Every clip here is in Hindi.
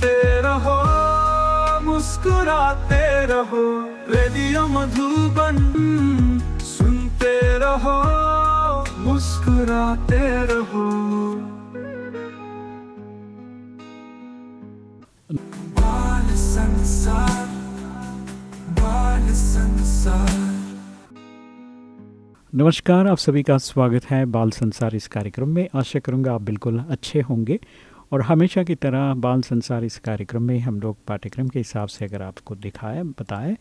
सुनते रहो, मुस्कुराते रहो, रेडियो मधुबन सुनते रहो, मुस्कुराते रहो। बाल संसार बाल संसार। नमस्कार, आप सभी का स्वागत है बाल संसार इस कार्यक्रम में। आशा करूँगा आप बिल्कुल अच्छे होंगे। और हमेशा की तरह बाल संसार इस कार्यक्रम में हम लोग पाठ्यक्रम के हिसाब से अगर आपको दिखाएँ बताएँ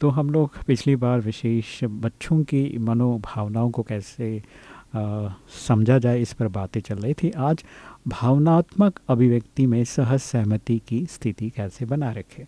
तो हम लोग पिछली बार विशेष बच्चों की मनोभावनाओं को कैसे आ, समझा जाए इस पर बातें चल रही थी। आज भावनात्मक अभिव्यक्ति में सहज सहमति की स्थिति कैसे बना रखें।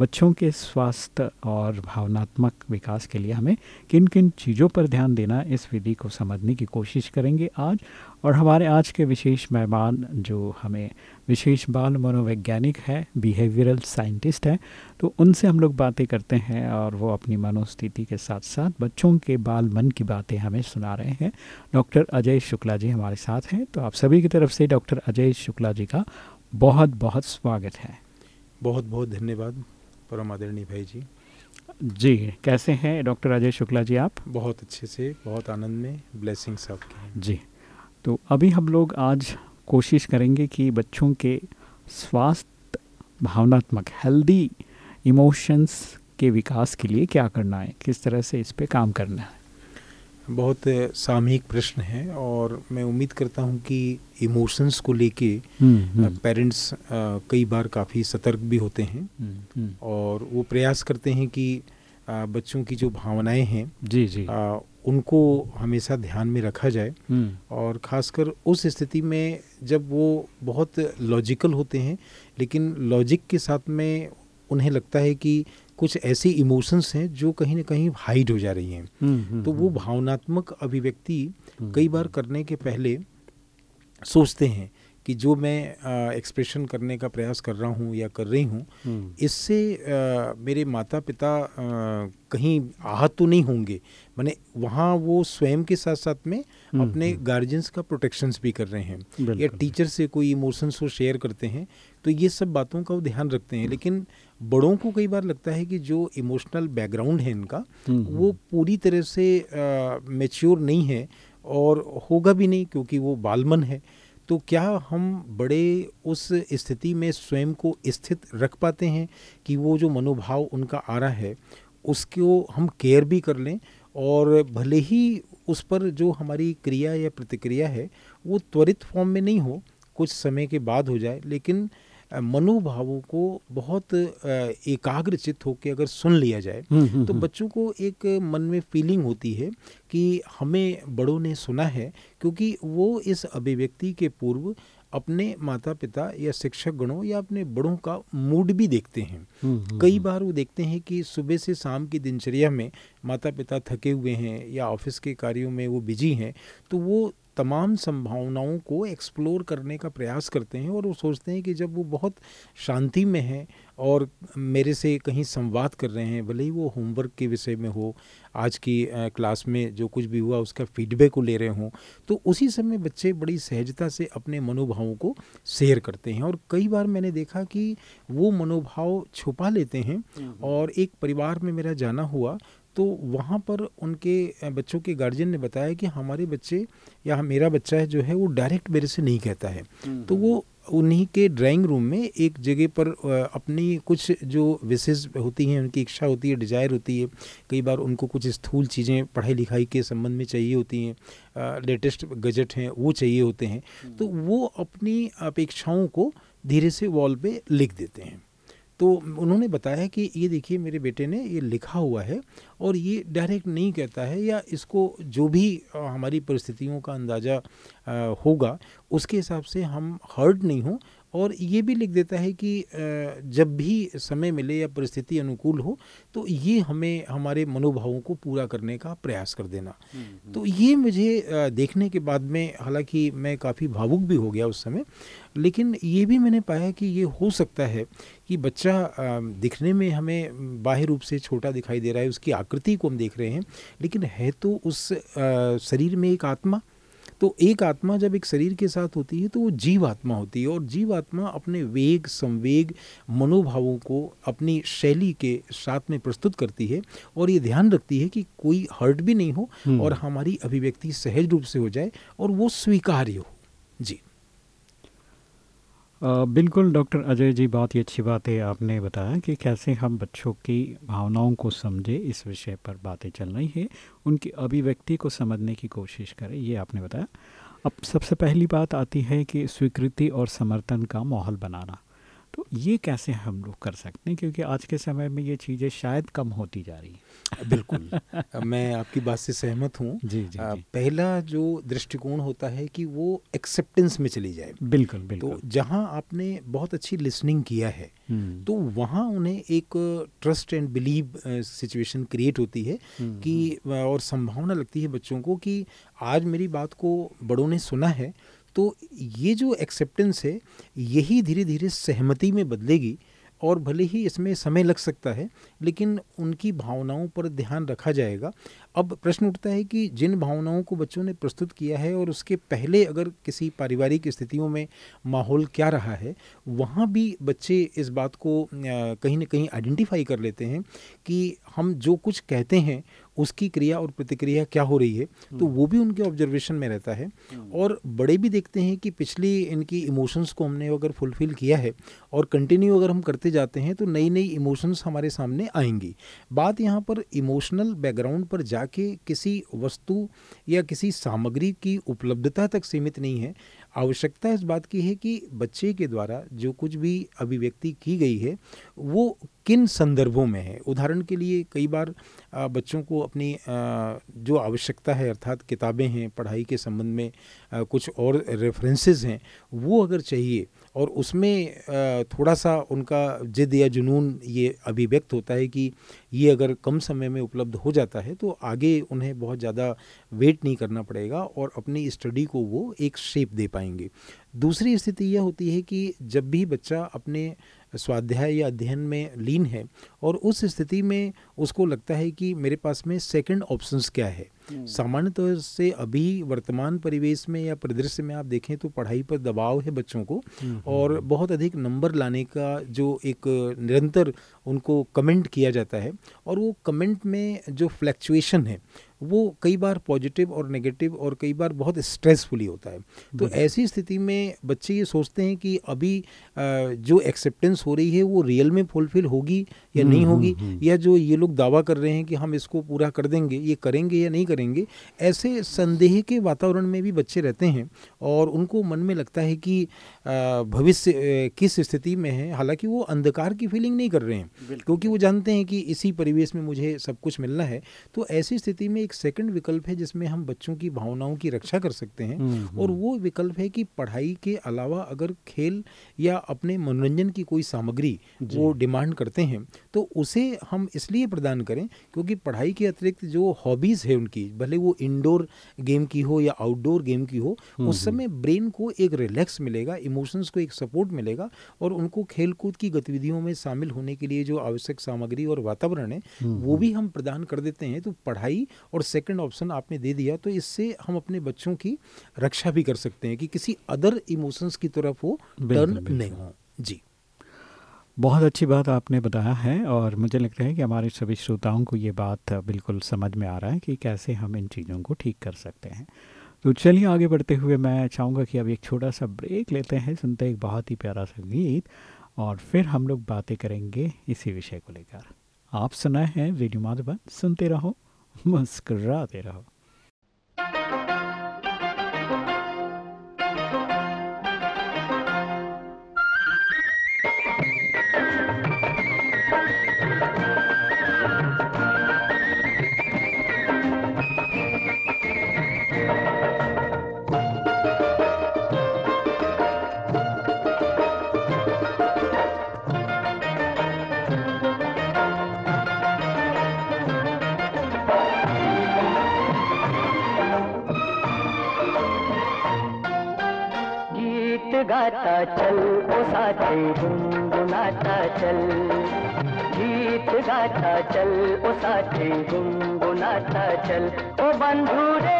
बच्चों के स्वास्थ्य और भावनात्मक विकास के लिए हमें किन किन चीज़ों पर ध्यान देना इस विधि को समझने की कोशिश करेंगे आज। और हमारे आज के विशेष मेहमान जो हमें विशेष बाल मनोवैज्ञानिक है बिहेवियरल साइंटिस्ट है तो उनसे हम लोग बातें करते हैं और वो अपनी मनोस्थिति के साथ साथ बच्चों के बाल मन की बातें हमें सुना रहे हैं। डॉक्टर अजय शुक्ला जी हमारे साथ हैं तो आप सभी की तरफ़ से डॉक्टर अजय शुक्ला जी का बहुत बहुत स्वागत है। बहुत बहुत धन्यवाद। परम आदरणीय भाई जी। जी कैसे हैं डॉक्टर राजेश शुक्ला जी आप? बहुत अच्छे से बहुत आनंद में ब्लेसिंग्स आपके जी तो अभी हम लोग आज कोशिश करेंगे कि बच्चों के स्वास्थ्य भावनात्मक हेल्दी इमोशंस के विकास के लिए क्या करना है किस तरह से इस पर काम करना है। बहुत सामयिक प्रश्न है और मैं उम्मीद करता हूँ कि इमोशंस को लेके पेरेंट्स कई बार काफ़ी सतर्क भी होते हैं। और वो प्रयास करते हैं कि आ, बच्चों की जो भावनाएँ हैं जी जी। आ, उनको हमेशा ध्यान में रखा जाए। और ख़ासकर उस स्थिति में जब वो बहुत लॉजिकल होते हैं लेकिन लॉजिक के साथ में उन्हें लगता है कि कुछ ऐसे इमोशंस हैं जो कहीं ना कहीं हाइड हो जा रही हैं। तो वो भावनात्मक अभिव्यक्ति कई बार करने के पहले सोचते हैं। कि जो मैं एक्सप्रेशन करने का प्रयास कर रहा हूँ या कर रही हूँ इससे मेरे माता पिता आ, कहीं आहत तो नहीं होंगे। मैंने वहाँ वो स्वयं के साथ साथ में अपने गार्जियंस का प्रोटेक्शंस भी कर रहे हैं। या टीचर से कोई इमोशंस वो शेयर करते हैं तो ये सब बातों का वो ध्यान रखते हैं। लेकिन बड़ों को कई बार लगता है कि जो इमोशनल बैकग्राउंड है इनका वो पूरी तरह से मेच्योर नहीं है और होगा भी नहीं क्योंकि वो बालमन है। तो क्या हम बड़े उस स्थिति में स्वयं को स्थित रख पाते हैं कि वो जो मनोभाव उनका आ रहा है, उसको हम केयर भी कर लें और भले ही उस पर जो हमारी क्रिया या प्रतिक्रिया है, वो त्वरित फॉर्म में नहीं हो, कुछ समय के बाद हो जाए, लेकिन मनोभावों को बहुत एकाग्रचित होकर अगर सुन लिया जाए तो बच्चों को एक मन में फीलिंग होती है कि हमें बड़ों ने सुना है क्योंकि वो इस अभिव्यक्ति के पूर्व अपने माता पिता या शिक्षक गणों या अपने बड़ों का मूड भी देखते हैं। कई बार वो देखते हैं कि सुबह से शाम की दिनचर्या में माता पिता थके हुए हैं या ऑफ़िस के कार्यों में वो बिज़ी हैं तो वो तमाम संभावनाओं को एक्सप्लोर करने का प्रयास करते हैं और वो सोचते हैं कि जब वो बहुत शांति में हैं और मेरे से कहीं संवाद कर रहे हैं भले ही वो होमवर्क के विषय में हो आज की क्लास में जो कुछ भी हुआ उसका फीडबैक को ले रहे हों तो उसी समय बच्चे बड़ी सहजता से अपने मनोभावों को शेयर करते हैं और कई बार मैंने देखा कि वो मनोभाव छुपा लेते हैं और एक परिवार में मेरा जाना हुआ तो वहाँ पर उनके बच्चों के गार्जियन ने बताया कि हमारे बच्चे या मेरा बच्चा है जो है वो डायरेक्ट मेरे से नहीं कहता है। तो वो उन्हीं के ड्राइंग रूम में एक जगह पर अपनी कुछ जो विशेष होती हैं उनकी इच्छा होती है डिज़ायर होती है कई बार उनको कुछ स्थूल चीज़ें पढ़ाई लिखाई के संबंध में चाहिए होती हैं लेटेस्ट गजट हैं वो चाहिए होते हैं। तो वो अपनी अपेक्षाओं को धीरे से वॉल पे लिख देते हैं। तो उन्होंने बताया कि ये देखिए मेरे बेटे ने ये लिखा हुआ है और ये डायरेक्ट नहीं कहता है या इसको जो भी हमारी परिस्थितियों का अंदाज़ा होगा उसके हिसाब से हम हर्ट नहीं हो और ये भी लिख देता है कि जब भी समय मिले या परिस्थिति अनुकूल हो तो ये हमें हमारे मनोभावों को पूरा करने का प्रयास कर देना हम्म, हम्म। तो ये मुझे देखने के बाद में हालाँकि मैं काफ़ी भावुक भी हो गया उस समय लेकिन ये भी मैंने पाया कि ये हो सकता है कि बच्चा दिखने में हमें बाह्य रूप से छोटा दिखाई दे रहा है उसकी आकृति को हम देख रहे हैं लेकिन है तो उस शरीर में एक आत्मा। तो एक आत्मा जब एक शरीर के साथ होती है तो वो जीव आत्मा होती है और जीव आत्मा अपने वेग संवेग मनोभावों को अपनी शैली के साथ में प्रस्तुत करती है और ये ध्यान रखती है कि कोई हर्ट भी नहीं हो। और हमारी अभिव्यक्ति सहज रूप से हो जाए और वो स्वीकार्य हो। जी। बिल्कुल, डॉक्टर अजय जी, बहुत ही अच्छी बात है आपने बताया कि कैसे हम बच्चों की भावनाओं को समझे, इस विषय पर बातें चल रही हैं, उनकी अभिव्यक्ति को समझने की कोशिश करें, ये आपने बताया। अब सबसे पहली बात आती है कि स्वीकृति और समर्थन का माहौल बनाना। तो ये कैसे हम लोग कर सकते हैं? क्योंकि आज के समय में ये चीज़ें शायद कम होती जा रही हैं। बिल्कुल। मैं आपकी बात से सहमत हूँ। जी, जी, जी। पहला जो दृष्टिकोण होता है कि वो एक्सेप्टेंस में चली जाए। बिल्कुल बिल्कुल। तो जहाँ आपने बहुत अच्छी लिसनिंग किया है हम्म। तो वहाँ उन्हें एक trust and believe situation create होती है हम्म, कि हम्म। और संभावना लगती है बच्चों को कि आज मेरी बात को बड़ों ने सुना है तो ये जो एक्सेप्टेंस है, यही धीरे धीरे सहमति में बदलेगी और भले ही इसमें समय लग सकता है, लेकिन उनकी भावनाओं पर ध्यान रखा जाएगा। अब प्रश्न उठता है कि जिन भावनाओं को बच्चों ने प्रस्तुत किया है और उसके पहले अगर किसी पारिवारिक स्थितियों में माहौल क्या रहा है, वहाँ भी बच्चे इस बात को कहीं ना कहीं आइडेंटिफाई कर लेते हैं कि हम जो कुछ कहते हैं उसकी क्रिया और प्रतिक्रिया क्या हो रही है तो हम्म। वो भी उनके ऑब्जर्वेशन में रहता है हम्म। और बड़े भी देखते हैं कि पिछली इनकी इमोशंस को हमने अगर फुलफिल किया है और कंटिन्यू अगर हम करते जाते हैं तो नई नई इमोशंस हमारे सामने आएँगी बात यहाँ पर इमोशनल बैकग्राउंड पर जाके किसी वस्तु या किसी सामग्री की उपलब्धता तक सीमित नहीं है आवश्यकता इस बात की है कि बच्चे के द्वारा जो कुछ भी अभिव्यक्ति की गई है, वो किन संदर्भों में है? उदाहरण के लिए कई बार बच्चों को अपनी जो आवश्यकता है, अर्थात किताबें हैं, पढ़ाई के संबंध में कुछ और रेफरेंसेस हैं, वो अगर चाहिए और उसमें थोड़ा सा उनका जिद या जुनून ये अभिव्यक्त होता है कि ये अगर कम समय में उपलब्ध हो जाता है तो आगे उन्हें बहुत ज़्यादा वेट नहीं करना पड़ेगा और अपनी स्टडी को वो एक शेप दे पाएँगे दूसरी स्थिति यह होती है कि जब भी बच्चा अपने स्वाध्याय या अध्ययन में लीन है और उस स्थिति में उसको लगता है कि मेरे पास में सेकंड ऑप्शंस क्या है। सामान्य तौर से अभी वर्तमान परिवेश में या परिदृश्य में आप देखें तो पढ़ाई पर दबाव है बच्चों को हम्म, हम्म, और बहुत अधिक नंबर लाने का जो एक निरंतर उनको कमेंट किया जाता है और वो कमेंट में जो फ्लैक्चुएशन है वो कई बार पॉजिटिव और नेगेटिव और कई बार बहुत स्ट्रेसफुली होता है। तो ऐसी स्थिति में बच्चे ये सोचते हैं कि अभी जो एक्सेप्टेंस हो रही है वो रियल में फुलफिल होगी या नहीं हम्म, होगी? हम्म, हम्म। या जो ये लोग दावा कर रहे हैं कि हम इसको पूरा कर देंगे ये करेंगे या नहीं करेंगे ऐसे संदेह के वातावरण में भी बच्चे रहते हैं और उनको मन में लगता है कि भविष्य किस स्थिति में है? हालाँकि वो अंधकार की फीलिंग नहीं कर रहे हैं क्योंकि वो जानते हैं कि इसी परिवेश में मुझे सब कुछ मिलना है। तो ऐसी स्थिति में एक सेकंड विकल्प है जिसमें हम बच्चों की भावनाओं की रक्षा कर सकते हैं हम्म, हम्म। और वो विकल्प है कि पढ़ाई के अलावा अगर खेल या अपने मनोरंजन की कोई सामग्री वो डिमांड करते हैं तो उसे हम इसलिए प्रदान करें क्योंकि पढ़ाई के अतिरिक्त जो हॉबीज़ है उनकी भले वो इंडोर गेम की हो या आउटडोर गेम की हो हम्म, उस समय ब्रेन को एक रिलैक्स मिलेगा इमोशंस को एक सपोर्ट मिलेगा और उनको खेल कूद की गतिविधियों में शामिल होने के लिए जो आवश्यक सामग्री और वातावरण है वो भी हम प्रदान कर देते हैं। तो पढ़ाई और और सेकंड ऑप्शन आपने दे दिया तो इससे हम अपने बच्चों की रक्षा भी कर सकते हैं कि किसी अदर इमोशंस की तरफ़ वो टर्न नहीं हो। जी। बहुत अच्छी बात आपने बताया है और मुझे लगता है कि हमारे सभी श्रोताओं को ये बात बिल्कुल समझ में आ रहा है कि कैसे हम इन चीज़ों को ठीक कर सकते हैं। तो चलिए आगे बढ़ते हुए मैं चाहूँगा कि अब एक छोटा सा ब्रेक लेते हैं सुनते एक बहुत ही प्यारा सा गीत और फिर हम लोग बातें करेंगे इसी विषय को लेकर। आप सुनाए हैं रेडियो माधवन सुनते रहो। मुस्कराते रहो साथी गुनगुनाता चल। ओ बंधु रे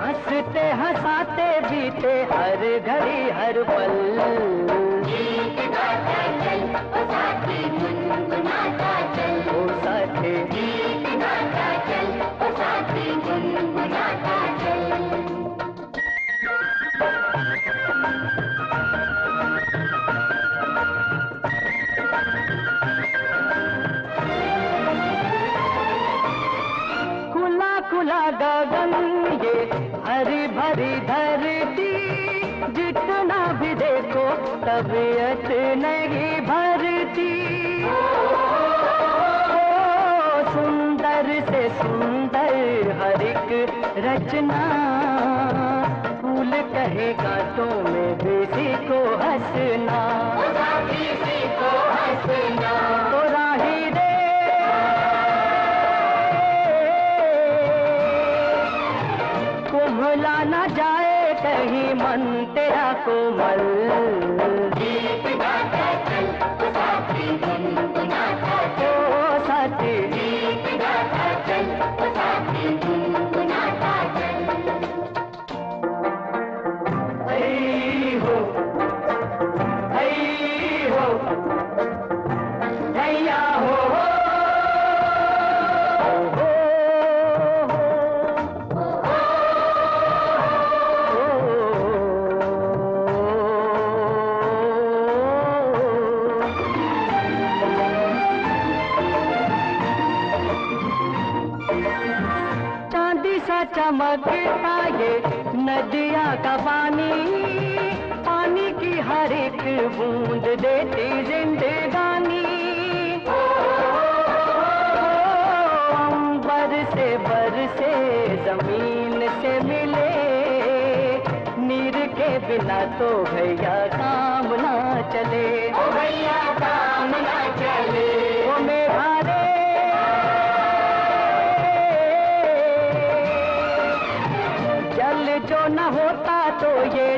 हँसते हंसाते बीते हर घड़ी हर पल। तबीयत नहीं भरती। सुंदर से सुंदर हर एक रचना। फूल कहे कांटों में बेसी को हंसना को हंसना। तो राही जाए। कहीं मन तेरा कोमल। गीत गाता चल साथी बरसे ज़मीन से मिले। नीर के बिना तो भैया काम ना चले। ओ भैया काम ना चले। ओ मेघा रे जल जो न होता तो ये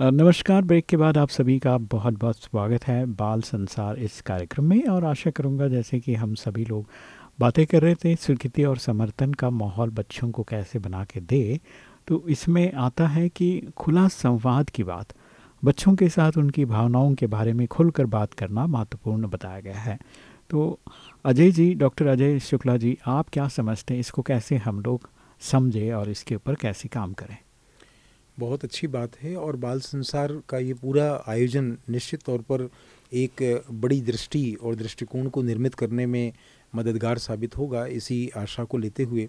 नमस्कार, ब्रेक के बाद आप सभी का बहुत बहुत स्वागत है बाल संसार इस कार्यक्रम में और आशा करूँगा जैसे कि हम सभी लोग बातें कर रहे थे, स्वीकृति और समर्थन का माहौल बच्चों को कैसे बना के दे तो इसमें आता है कि खुला संवाद की बात, बच्चों के साथ उनकी भावनाओं के बारे में खुलकर बात करना महत्वपूर्ण बताया गया है। तो अजय जी, डॉक्टर अजय शुक्ला जी, आप क्या समझते हैं, इसको कैसे हम लोग समझें और इसके ऊपर कैसे काम करें? बहुत अच्छी बात है और बाल संसार का ये पूरा आयोजन निश्चित तौर पर एक बड़ी दृष्टि और दृष्टिकोण को निर्मित करने में मददगार साबित होगा, इसी आशा को लेते हुए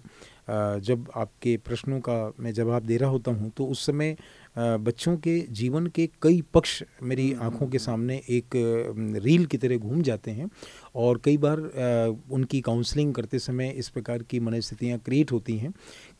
जब आपके प्रश्नों का मैं जवाब दे रहा होता हूँ तो उस समय बच्चों के जीवन के कई पक्ष मेरी आँखों के सामने एक रील की तरह घूम जाते हैं और कई बार उनकी काउंसलिंग करते समय इस प्रकार की मनस्थितियाँ क्रिएट होती हैं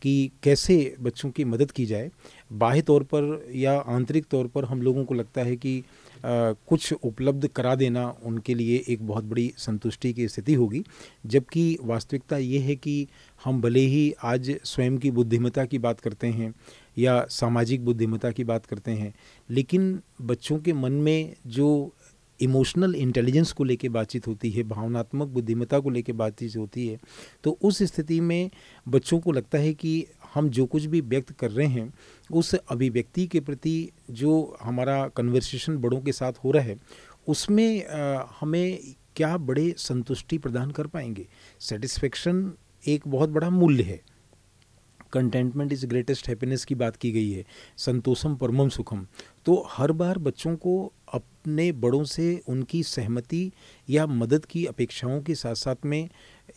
कि कैसे बच्चों की मदद की जाए। बाह्य तौर पर या आंतरिक तौर पर हम लोगों को लगता है कि कुछ उपलब्ध करा देना उनके लिए एक बहुत बड़ी संतुष्टि की स्थिति होगी। जबकि वास्तविकता ये है कि हम भले ही आज स्वयं की बुद्धिमत्ता की बात करते हैं या सामाजिक बुद्धिमत्ता की बात करते हैं, लेकिन बच्चों के मन में जो इमोशनल इंटेलिजेंस को लेके बातचीत होती है, भावनात्मक बुद्धिमत्ता को लेके बातचीत होती है तो उस स्थिति में बच्चों को लगता है कि हम जो कुछ भी व्यक्त कर रहे हैं, उस अभिव्यक्ति के प्रति जो हमारा कन्वर्सेशन बड़ों के साथ हो रहा है, उसमें हमें क्या बड़े संतुष्टि प्रदान कर पाएँगे? सेटिस्फेक्शन एक बहुत बड़ा मूल्य है। कंटेंटमेंट इज़ ग्रेटेस्ट हैप्पीनेस की बात की गई है, संतोषम परमम सुखम। तो हर बार बच्चों को अपने बड़ों से उनकी सहमति या मदद की अपेक्षाओं के साथ साथ में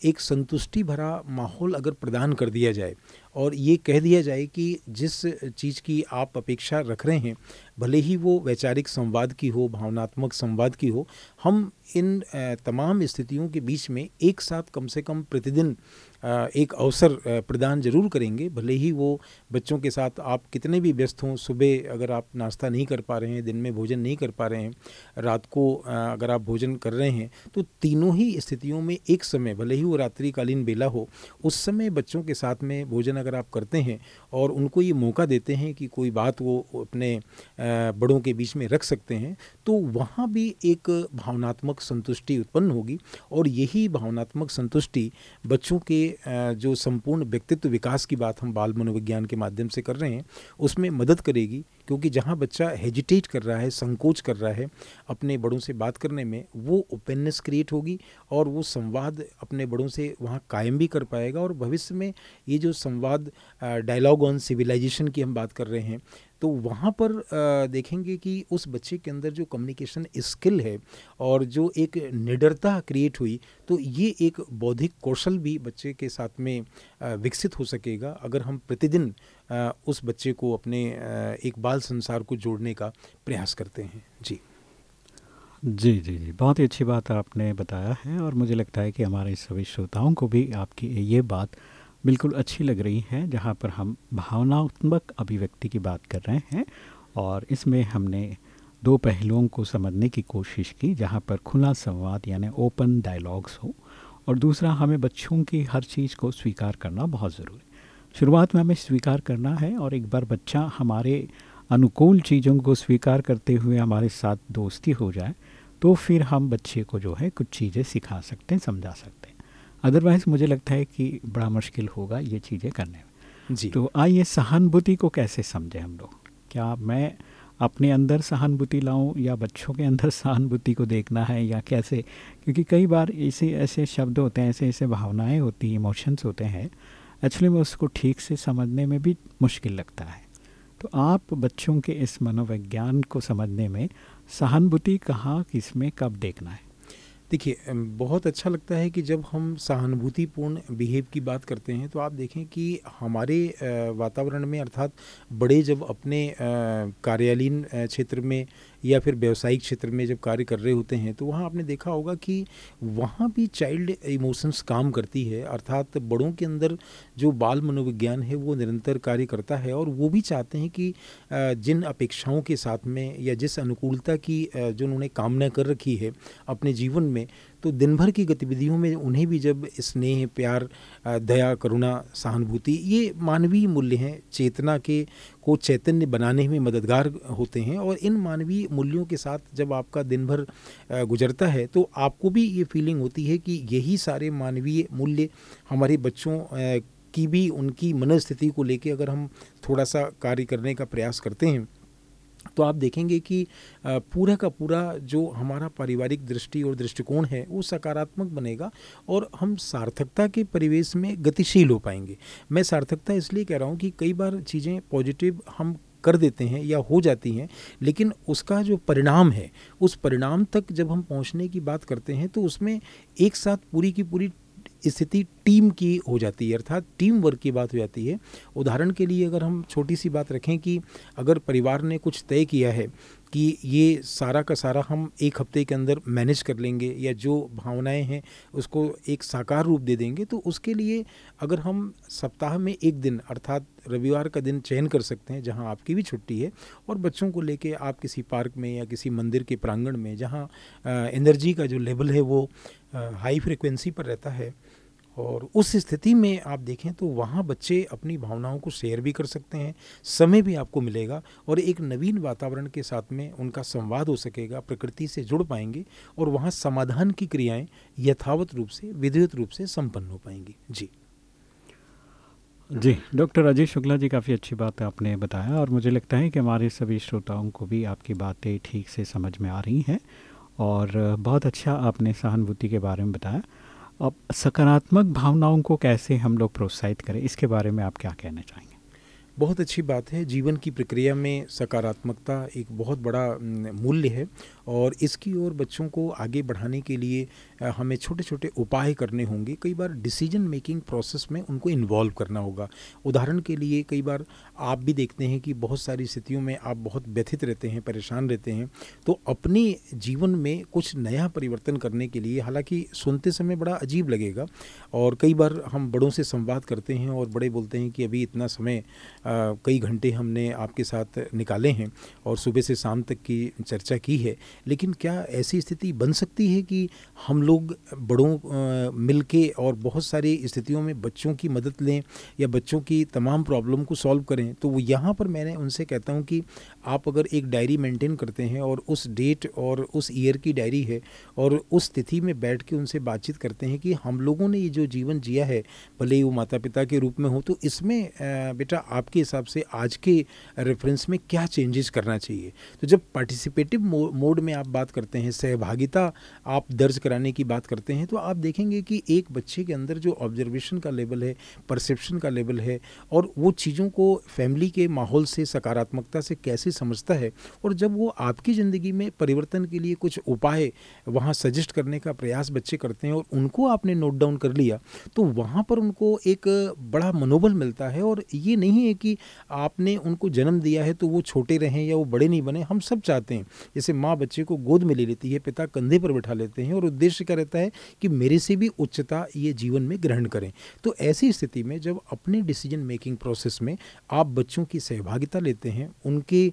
एक संतुष्टि भरा माहौल अगर प्रदान कर दिया जाए और ये कह दिया जाए कि जिस चीज़ की आप अपेक्षा रख रहे हैं, भले ही वो वैचारिक संवाद की हो, भावनात्मक संवाद की हो, हम इन तमाम स्थितियों के बीच में एक साथ कम से कम प्रतिदिन एक अवसर प्रदान ज़रूर करेंगे। भले ही वो बच्चों के साथ आप कितने भी व्यस्त हों, सुबह अगर आप नाश्ता नहीं कर पा रहे हैं, दिन में भोजन नहीं कर पा रहे हैं, रात को अगर आप भोजन कर रहे हैं तो तीनों ही स्थितियों में एक समय, भले ही वो रात्रिकालीन बेला हो, उस समय बच्चों के साथ में भोजन अगर आप करते हैं और उनको ये मौका देते हैं कि कोई बात वो अपने बड़ों के बीच में रख सकते हैं तो वहाँ भी एक भावनात्मक संतुष्टि उत्पन्न होगी। और यही भावनात्मक संतुष्टि बच्चों के जो संपूर्ण व्यक्तित्व विकास की बात हम बाल मनोविज्ञान के माध्यम से कर रहे हैं, उसमें मदद करेगी। क्योंकि जहाँ बच्चा हेजिटेट कर रहा है, संकोच कर रहा है अपने बड़ों से बात करने में, वो ओपननेस क्रिएट होगी और वो संवाद अपने बड़ों से वहाँ कायम भी कर पाएगा और भविष्य में ये जो संवाद डायलॉग ऑन सिविलाइजेशन की हम बात कर रहे हैं तो वहाँ पर देखेंगे कि उस बच्चे के अंदर जो कम्युनिकेशन स्किल है और जो एक निडरता क्रिएट हुई तो ये एक बौद्धिक कौशल भी बच्चे के साथ में विकसित हो सकेगा। अगर हम प्रतिदिन उस बच्चे को अपने एक बाल संसार को जोड़ने का प्रयास करते हैं। जी। जी जी जी। बहुत ही अच्छी बात आपने बताया है और मुझे लगता है कि हमारे सभी श्रोताओं को भी आपकी ये बात बिल्कुल अच्छी लग रही है, जहाँ पर हम भावनात्मक अभिव्यक्ति की बात कर रहे हैं और इसमें हमने दो पहलुओं को समझने की कोशिश की, जहाँ पर खुला संवाद यानी ओपन डायलॉग्स हो और दूसरा हमें बच्चों की हर चीज़ को स्वीकार करना बहुत ज़रूरी शुरुआत में हमें स्वीकार करना है और एक बार बच्चा हमारे अनुकूल चीज़ों को स्वीकार करते हुए हमारे साथ दोस्ती हो जाए तो फिर हम बच्चे को जो है कुछ चीज़ें सिखा सकते हैं, समझा सकते हैं। अदरवाइज़ मुझे लगता है कि बड़ा मुश्किल होगा ये चीज़ें करने में। जी। तो आइए सहानुभूति को कैसे समझें हम लोग? क्या मैं अपने अंदर सहानुभूति लाऊं या बच्चों के अंदर सहानुभूति को देखना है या कैसे? क्योंकि कई बार ऐसे ऐसे शब्द होते हैं ऐसे ऐसे भावनाएँ होती हैं इमोशंस होते हैं। एक्चुअली में उसको ठीक से समझने में भी मुश्किल लगता है। तो आप बच्चों के इस मनोविज्ञान को समझने में सहानुभूति कहाँ किसमें कब देखना है? देखिए बहुत अच्छा लगता है कि जब हम सहानुभूतिपूर्ण बिहेव की बात करते हैं तो आप देखें कि हमारे वातावरण में अर्थात बड़े जब अपने कार्यालयीन क्षेत्र में या फिर व्यवसायिक क्षेत्र में जब कार्य कर रहे होते हैं तो वहाँ आपने देखा होगा कि वहाँ भी चाइल्ड इमोशंस काम करती है। अर्थात बड़ों के अंदर जो बाल मनोविज्ञान है, वो निरंतर कार्य करता है और वो भी चाहते हैं कि जिन अपेक्षाओं के साथ में या जिस अनुकूलता की जो उन्होंने कामना कर रखी है अपने जीवन में तो दिन भर की गतिविधियों में उन्हें भी जब स्नेह, प्यार दया, करुणा, सहानुभूति, ये मानवीय मूल्य हैं, चेतना के को चैतन्य बनाने में मददगार होते हैं और इन मानवीय मूल्यों के साथ जब आपका दिन भर गुजरता है तो आपको भी ये फीलिंग होती है कि यही सारे मानवीय मूल्य हमारे बच्चों की भी उनकी मनस्थिति को लेके अगर हम थोड़ा सा कार्य करने का प्रयास करते हैं तो आप देखेंगे कि पूरा का पूरा जो हमारा पारिवारिक दृष्टि और दृष्टिकोण है, वो सकारात्मक बनेगा और हम सार्थकता के परिवेश में गतिशील हो पाएँगे। मैं सार्थकता इसलिए कह रहा हूँ कि कई बार चीज़ें पॉजिटिव हम कर देते हैं या हो जाती हैं, लेकिन उसका जो परिणाम है, उस परिणाम तक जब हम पहुँचने की बात करते हैं तो उसमें एक साथ पूरी की पूरी स्थिति टीम की हो जाती है, अर्थात टीम वर्क की बात हो जाती है। उदाहरण के लिए अगर हम छोटी सी बात रखें कि अगर परिवार ने कुछ तय किया है कि ये सारा का सारा हम एक हफ़्ते के अंदर मैनेज कर लेंगे या जो भावनाएँ हैं उसको एक साकार रूप दे देंगे तो उसके लिए अगर हम सप्ताह में एक दिन, अर्थात रविवार का दिन चयन कर सकते हैं, जहाँ आपकी भी छुट्टी है और बच्चों को लेके आप किसी पार्क में या किसी मंदिर के प्रांगण में, जहाँ एनर्जी का जो लेवल है वो हाई फ्रिक्वेंसी पर रहता है और उस स्थिति में आप देखें तो वहाँ बच्चे अपनी भावनाओं को शेयर भी कर सकते हैं, समय भी आपको मिलेगा और एक नवीन वातावरण के साथ में उनका संवाद हो सकेगा, प्रकृति से जुड़ पाएँगे और वहाँ समाधान की क्रियाएँ यथावत रूप से, विधिवत रूप से संपन्न हो पाएँगी। जी। जी, डॉक्टर अजय शुक्ला जी, काफ़ी अच्छी बात आपने बताया और मुझे लगता है कि हमारे सभी श्रोताओं को भी आपकी बातें ठीक से समझ में आ रही हैं और बहुत अच्छा आपने सहानुभूति के बारे में बताया। अब सकारात्मक भावनाओं को कैसे हम लोग प्रोत्साहित करें, इसके बारे में आप क्या कहना चाहेंगे? बहुत अच्छी बात है। जीवन की प्रक्रिया में सकारात्मकता एक बहुत बड़ा मूल्य है। और इसकी ओर बच्चों को आगे बढ़ाने के लिए हमें छोटे छोटे उपाय करने होंगे। कई बार डिसीज़न मेकिंग प्रोसेस में उनको इन्वॉल्व करना होगा। उदाहरण के लिए कई बार आप भी देखते हैं कि बहुत सारी स्थितियों में आप बहुत व्यथित रहते हैं, परेशान रहते हैं तो अपने जीवन में कुछ नया परिवर्तन करने के लिए, हालाँकि सुनते समय बड़ा अजीब लगेगा और कई बार हम बड़ों से संवाद करते हैं और बड़े बोलते हैं कि अभी इतना समय कई घंटे हमने आपके साथ निकाले हैं और सुबह से शाम तक की चर्चा की है। लेकिन क्या ऐसी स्थिति बन सकती है कि हम लोग बड़ों मिल के और बहुत सारी स्थितियों में बच्चों की मदद लें या बच्चों की तमाम प्रॉब्लम को सॉल्व करें? तो वो यहाँ पर मैंने उनसे कहता हूँ कि आप अगर एक डायरी मेंटेन करते हैं और उस डेट और उस ईयर की डायरी है और उस तिथि में बैठ के उनसे बातचीत करते हैं कि हम लोगों ने ये जो जीवन जिया है, भले ही वो माता पिता के रूप में हो तो इसमें बेटा आपके हिसाब से आज के रेफरेंस में क्या चेंजेस करना चाहिए? तो जब पार्टिसिपेटिव मोड में आप बात करते हैं, सहभागिता आप दर्ज कराने की बात करते हैं तो आप देखेंगे कि एक बच्चे के अंदर जो ऑब्जर्वेशन का लेवल है परसेप्शन का लेवल है और वो चीज़ों को फैमिली के माहौल से, सकारात्मकता से कैसे समझता है और जब वो आपकी ज़िंदगी में परिवर्तन के लिए कुछ उपाय वहाँ सजेस्ट करने का प्रयास बच्चे करते हैं और उनको आपने नोट डाउन कर लिया तो वहाँ पर उनको एक बड़ा मनोबल मिलता है और ये नहीं है कि आपने उनको जन्म दिया है तो वो छोटे रहें या वो बड़े नहीं बने। हम सब चाहते हैं, जैसे माँ बच्चे को गोद में ले लेती है, पिता कंधे पर बैठा लेते हैं और उद्देश्य क्या रहता है कि मेरे से भी उच्चता ये जीवन में ग्रहण करें। तो ऐसी स्थिति में जब अपने डिसीज़न मेकिंग प्रोसेस में आप बच्चों की सहभागिता लेते हैं, उनके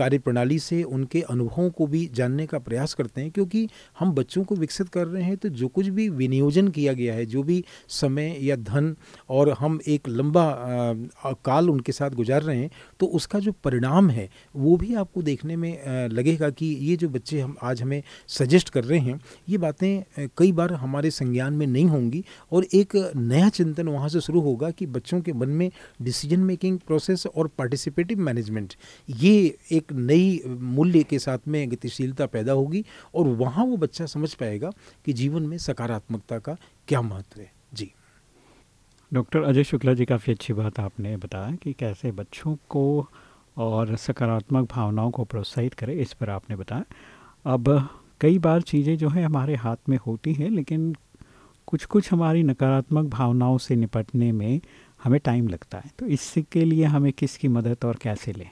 कार्यप्रणाली से उनके अनुभवों को भी जानने का प्रयास करते हैं, क्योंकि हम बच्चों को विकसित कर रहे हैं तो जो कुछ भी विनियोजन किया गया है, जो भी समय या धन और हम एक लंबा काल उनके साथ गुजार रहे हैं तो उसका जो परिणाम है, वो भी आपको देखने में लगेगा कि ये जो बच्चे हम, आज हमें सजेस्ट कर रहे हैं, ये बातें कई बार हमारे संज्ञान में नहीं होंगी और एक नया चिंतन वहाँ से शुरू होगा कि बच्चों के मन में डिसीज़न मेकिंग प्रोसेस और पार्टिसिपेटिव मैनेजमेंट ये एक नई मूल्य के साथ में गतिशीलता पैदा होगी और वहाँ वो बच्चा समझ पाएगा कि जीवन में सकारात्मकता का क्या महत्व है। जी। डॉक्टर अजय शुक्ला जी, काफ़ी अच्छी बात आपने बताया कि कैसे बच्चों को और सकारात्मक भावनाओं को प्रोत्साहित करें, इस पर आपने बताया। अब कई बार चीज़ें जो है हमारे हाथ में होती हैं, लेकिन कुछ कुछ हमारी नकारात्मक भावनाओं से निपटने में हमें टाइम लगता है। तो इसके लिए हमें किसकी मदद और कैसे लें?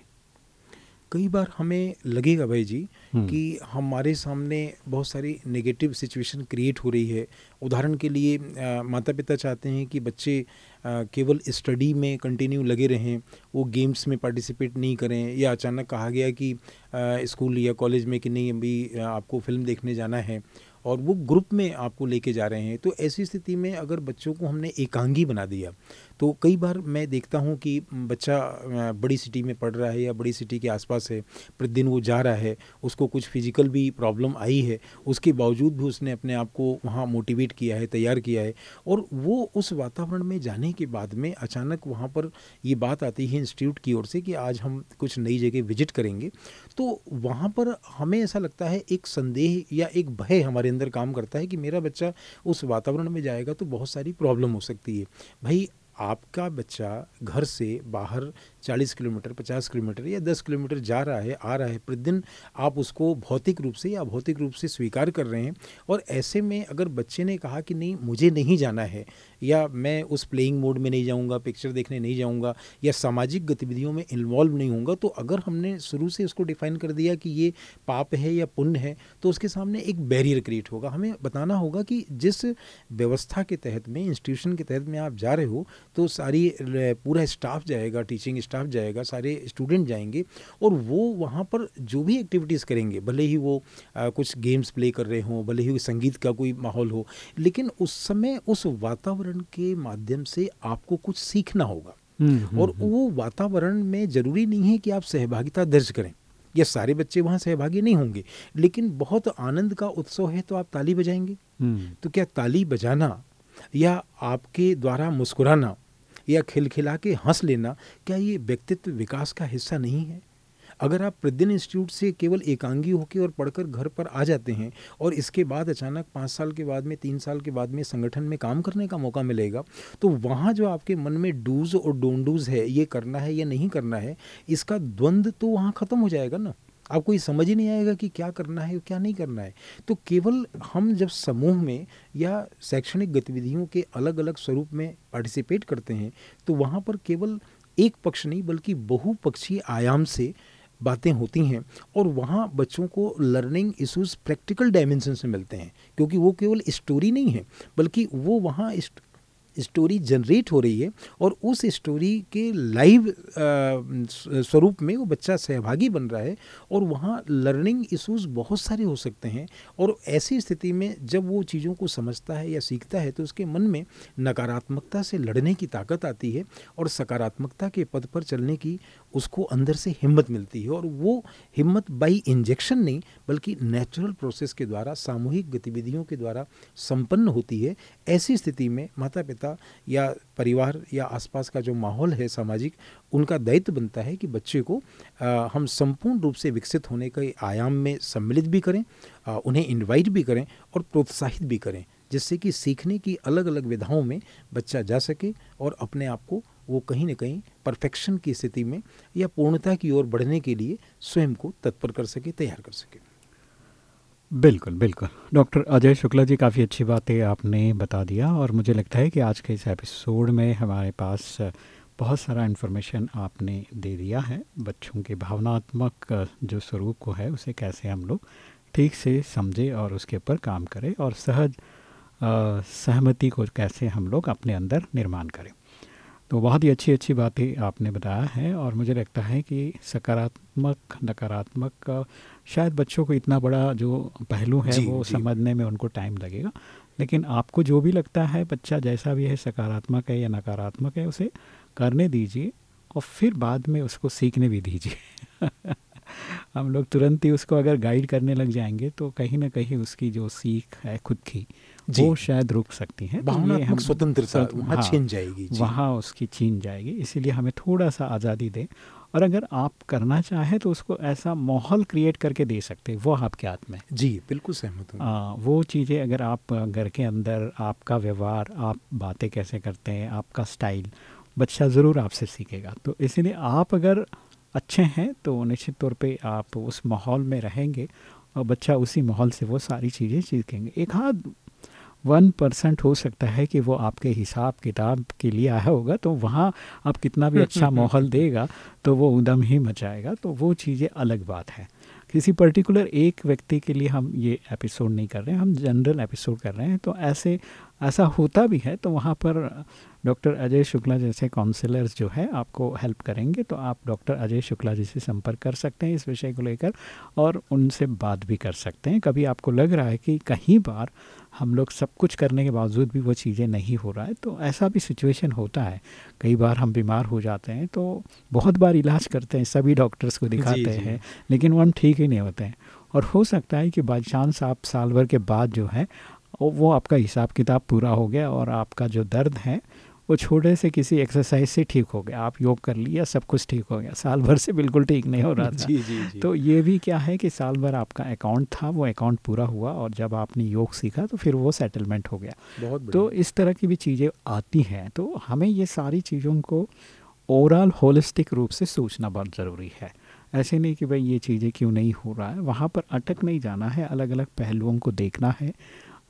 कई बार हमें लगेगा भाई जी हम्म। कि हमारे सामने बहुत सारी नेगेटिव सिचुएशन क्रिएट हो रही है उदाहरण के लिए आ, माता पिता चाहते हैं कि बच्चे आ, केवल स्टडी में कंटिन्यू लगे रहें वो गेम्स में पार्टिसिपेट नहीं करें या अचानक कहा गया कि स्कूल या कॉलेज में कि नहीं अभी आपको फ़िल्म देखने जाना है और वो ग्रुप में आपको लेके जा रहे हैं तो ऐसी स्थिति में अगर बच्चों को हमने एकांगी बना दिया तो कई बार मैं देखता हूँ कि बच्चा बड़ी सिटी में पढ़ रहा है या बड़ी सिटी के आसपास है, प्रतिदिन वो जा रहा है, उसको कुछ फ़िज़िकल भी प्रॉब्लम आई है, उसके बावजूद भी उसने अपने आप को वहाँ मोटिवेट किया है, तैयार किया है और वो उस वातावरण में जाने के बाद में अचानक वहाँ पर ये बात आती है इंस्टीट्यूट की ओर से कि आज हम कुछ नई जगह विज़िट करेंगे। तो वहाँ पर हमें ऐसा लगता है एक संदेह या एक भय हमारे अंदर काम करता है कि मेरा बच्चा उस वातावरण में जाएगा तो बहुत सारी प्रॉब्लम हो सकती है। भाई आपका बच्चा घर से बाहर 40 किलोमीटर 50 किलोमीटर या 10 किलोमीटर जा रहा है, आ रहा है, प्रतिदिन आप उसको भौतिक रूप से या भौतिक रूप से स्वीकार कर रहे हैं। और ऐसे में अगर बच्चे ने कहा कि नहीं, मुझे नहीं जाना है या मैं उस प्लेइंग मोड में नहीं जाऊँगा पिक्चर देखने नहीं जाऊँगा या सामाजिक गतिविधियों में इन्वॉल्व नहीं होऊँगा तो अगर हमने शुरू से उसको डिफाइन कर दिया कि ये पाप है या पुण्य है तो उसके सामने एक बैरियर क्रिएट होगा। हमें बताना होगा कि जिस व्यवस्था के तहत में इंस्टीट्यूशन के तहत में आप जा रहे हो तो सारी पूरा स्टाफ जाएगा टीचिंग स्टाफ जाएगा सारे स्टूडेंट जाएँगे और वो वहाँ पर जो भी एक्टिविटीज़ करेंगे भले ही वो आ, कुछ गेम्स प्ले कर रहे हों भले ही संगीत का कोई माहौल हो लेकिन उस समय उस वातावरण के माध्यम से आपको कुछ सीखना होगा। हम्म, हम्म, और हम्म। वो वातावरण में ज़रूरी नहीं है कि आप सहभागिता दर्ज करें। या सारे बच्चे वहाँ सहभागी नहीं होंगे लेकिन बहुत आनंद का उत्सव है तो आप ताली बजाएँगे। तो क्या ताली बजाना या आपके द्वारा मुस्कुराना या खिलखिला के हंस लेना क्या ये व्यक्तित्व विकास का हिस्सा नहीं है? अगर आप प्रद्यन इंस्टीट्यूट से केवल एकांगी होकर और पढ़कर घर पर आ जाते हैं और इसके बाद अचानक पाँच साल के बाद में, तीन साल के बाद में संगठन में काम करने का मौका मिलेगा तो वहाँ जो आपके मन में डूज और डोंट डूज है, ये करना है या नहीं करना है, इसका द्वंद्व तो वहाँ ख़त्म हो जाएगा ना। आपको ये समझ ही नहीं आएगा कि क्या करना है और क्या नहीं करना है। तो केवल हम जब समूह में या शैक्षणिक गतिविधियों के अलग अलग स्वरूप में पार्टिसिपेट करते हैं तो वहाँ पर केवल एक पक्ष नहीं, बल्कि बहुपक्षीय आयाम से बातें होती हैं और वहाँ बच्चों को लर्निंग इशूज़ प्रैक्टिकल डायमेंशन से मिलते हैं, क्योंकि वो केवल स्टोरी नहीं है, बल्कि वो वहाँ स्टोरी जनरेट हो रही है और उस स्टोरी के लाइव स्वरूप में वो बच्चा सहभागी बन रहा है और वहाँ लर्निंग इशूज़ बहुत सारे हो सकते हैं और ऐसी स्थिति में जब वो चीज़ों को समझता है या सीखता है तो उसके मन में नकारात्मकता से लड़ने की ताकत आती है और सकारात्मकता के पद पर चलने की उसको अंदर से हिम्मत मिलती है और वो हिम्मत बाई इंजेक्शन नहीं बल्कि नेचुरल प्रोसेस के द्वारा सामूहिक गतिविधियों के द्वारा संपन्न होती है। ऐसी स्थिति में माता पिता या परिवार या आसपास का जो माहौल है सामाजिक उनका दायित्व बनता है कि बच्चे को आ, हम संपूर्ण रूप से विकसित होने के आयाम में सम्मिलित भी करें आ, उन्हें इन्वाइट भी करें और प्रोत्साहित भी करें। जिससे कि सीखने की अलग अलग विधाओं में बच्चा जा सके और अपने आप को वो कहीं ना कहीं परफेक्शन की स्थिति में या पूर्णता की ओर बढ़ने के लिए स्वयं को तत्पर कर सके, तैयार कर सके। बिल्कुल बिल्कुल। डॉक्टर अजय शुक्ला जी, काफ़ी अच्छी बातें आपने बता दिया और मुझे लगता है कि आज के इस एपिसोड में हमारे पास बहुत सारा इन्फॉर्मेशन आपने दे दिया है। बच्चों के भावनात्मक जो स्वरूप को है, उसे कैसे हम लोग ठीक से समझें और उसके ऊपर काम करें और सहज सहमति को कैसे हम लोग अपने अंदर निर्माण करें। तो बहुत ही अच्छी अच्छी बातें आपने बताया है और मुझे लगता है कि सकारात्मक नकारात्मक शायद बच्चों को इतना बड़ा जो पहलू है जी, वो जी. समझने में उनको टाइम लगेगा। लेकिन आपको जो भी लगता है बच्चा जैसा भी है सकारात्मक है या नकारात्मक है उसे करने दीजिए और फिर बाद में उसको सीखने भी दीजिए। हम लोग तुरंत ही उसको अगर गाइड करने लग जाएँगे तो कहीं ना कहीं उसकी जो सीख है खुद की वो शायद रुक सकती है तो स्वतंत्रता वहाँ हाँ, छीन जाएगी वहाँ उसकी छीन जाएगी इसीलिए हमें थोड़ा सा आज़ादी दें। और अगर आप करना चाहें तो उसको ऐसा माहौल क्रिएट करके दे सकते हैं वो आपके हाथ में जी बिल्कुल सहमत हूँ। वो चीज़ें अगर आप घर के अंदर आपका व्यवहार आप बातें कैसे करते हैं आपका स्टाइल बच्चा ज़रूर आपसे सीखेगा। तो इसीलिए आप अगर अच्छे हैं तो निश्चित तौर पे आप उस माहौल में रहेंगे और बच्चा उसी माहौल से वो सारी चीज़ें सीखेंगे। एक हाथ वन परसेंट हो सकता है कि वो आपके हिसाब किताब के लिए आया होगा तो वहाँ आप कितना भी अच्छा माहौल देगा तो वो उदम ही मचाएगा तो वो चीज़ें अलग बात है। किसी पर्टिकुलर एक व्यक्ति के लिए हम ये एपिसोड नहीं कर रहे हैं हम जनरल एपिसोड कर रहे हैं तो ऐसे ऐसा होता भी है तो वहाँ पर डॉक्टर अजय शुक्ला जैसे काउंसलर्स जो है आपको हेल्प करेंगे तो आप डॉक्टर अजय शुक्ला जी से संपर्क कर सकते हैं इस विषय को लेकर और उनसे बात भी कर सकते हैं। कभी आपको लग रहा है कि कहीं बार हम लोग सब कुछ करने के बावजूद भी वो चीज़ें नहीं हो रहा है तो ऐसा भी सिचुएशन होता है। कई बार हम बीमार हो जाते हैं तो बहुत बार इलाज करते हैं सभी डॉक्टर्स को दिखाते. हैं लेकिन वो हम ठीक ही नहीं होते हैं। और हो सकता है कि बाई चांस आप साल भर के बाद जो है वो आपका हिसाब किताब पूरा हो गया और आपका जो दर्द है वो छोटे से किसी एक्सरसाइज से ठीक हो गया। आप योग कर लिया सब कुछ ठीक हो गया। साल भर से बिल्कुल ठीक नहीं हो रहा था। जी, जी, जी. तो ये भी क्या है कि साल भर आपका अकाउंट था वो अकाउंट पूरा हुआ और जब आपने योग सीखा तो फिर वो सेटलमेंट हो गया। बहुत तो इस तरह की भी चीज़ें आती हैं। तो हमें ये सारी चीज़ों को ओवरऑल होलिस्टिक रूप से सोचना बहुत ज़रूरी है। ऐसे नहीं कि भाई ये चीज़ें क्यों नहीं हो रहा है। वहाँ पर अटक नहीं जाना है। अलग अलग पहलुओं को देखना है।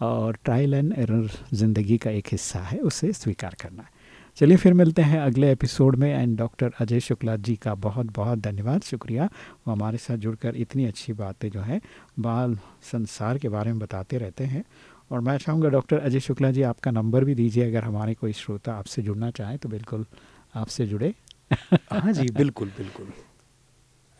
और ट्रायल एंड एरर ज़िंदगी का एक हिस्सा है, उसे स्वीकार करना चलिए फिर मिलते हैं अगले एपिसोड में एंड डॉक्टर अजय शुक्ला जी का बहुत बहुत धन्यवाद, शुक्रिया। वो हमारे साथ जुड़कर इतनी अच्छी बातें जो है, बाल संसार के बारे में बताते रहते हैं। और मैं चाहूँगा डॉक्टर अजय शुक्ला जी, आपका नंबर भी दीजिए, अगर हमारे कोई श्रोता आपसे जुड़ना चाहें तो बिल्कुल आपसे जुड़े। हाँ जी, बिल्कुल बिल्कुल।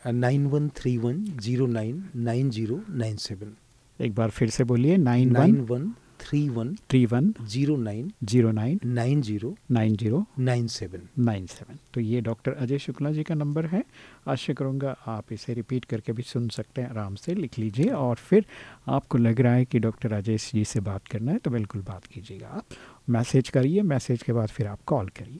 Nine one three one zero nine nine zero nine seven. एक बार फिर से बोलिए nine nine one three one three one zero nine zero nine nine zero nine zero nine seven nine seven. तो ये डॉक्टर अजय शुक्ला जी का नंबर है। आशा करूँगा आप इसे रिपीट करके भी सुन सकते हैं आराम से लिख लीजिए। और फिर आपको लग रहा है कि डॉक्टर अजय जी से बात करना है तो बिल्कुल बात कीजिएगा आप। मैसेज करिए मैसेज के बाद फिर आप कॉल करिए।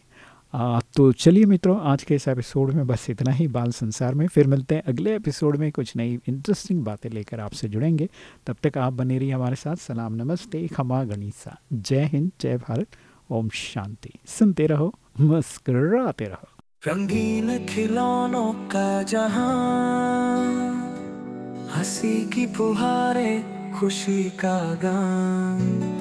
आ, तो चलिए मित्रों आज के इस एपिसोड में बस इतना ही। बाल संसार में फिर मिलते हैं अगले एपिसोड में कुछ नई इंटरेस्टिंग बातें लेकर आपसे जुड़ेंगे। तब तक आप बने रहिए हमारे साथ। सलाम नमस्ते खमा गणिसा। जय हिंद जय भारत। ओम शांति। सुनते रहो मुस्कराते रहो। रंगीन खिलौनों का जहाँ हँसी की फुहारें खुशी का गान।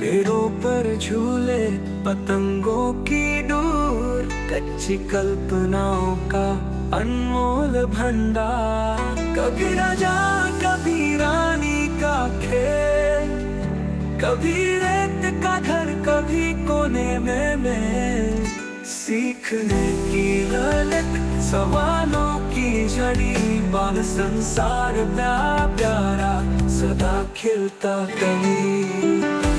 पेड़ों पर झूले, पतंगों की डोर, कच्ची कल्पनाओं का अनमोल भंडार। कभी राजा, कभी रानी का खेल, कभी रेत का घर, कभी कोने में मैं सीखने की ललक सवालों की जड़ी बाल संसार, प्यारा प्यारा, सदा खिलता कहीं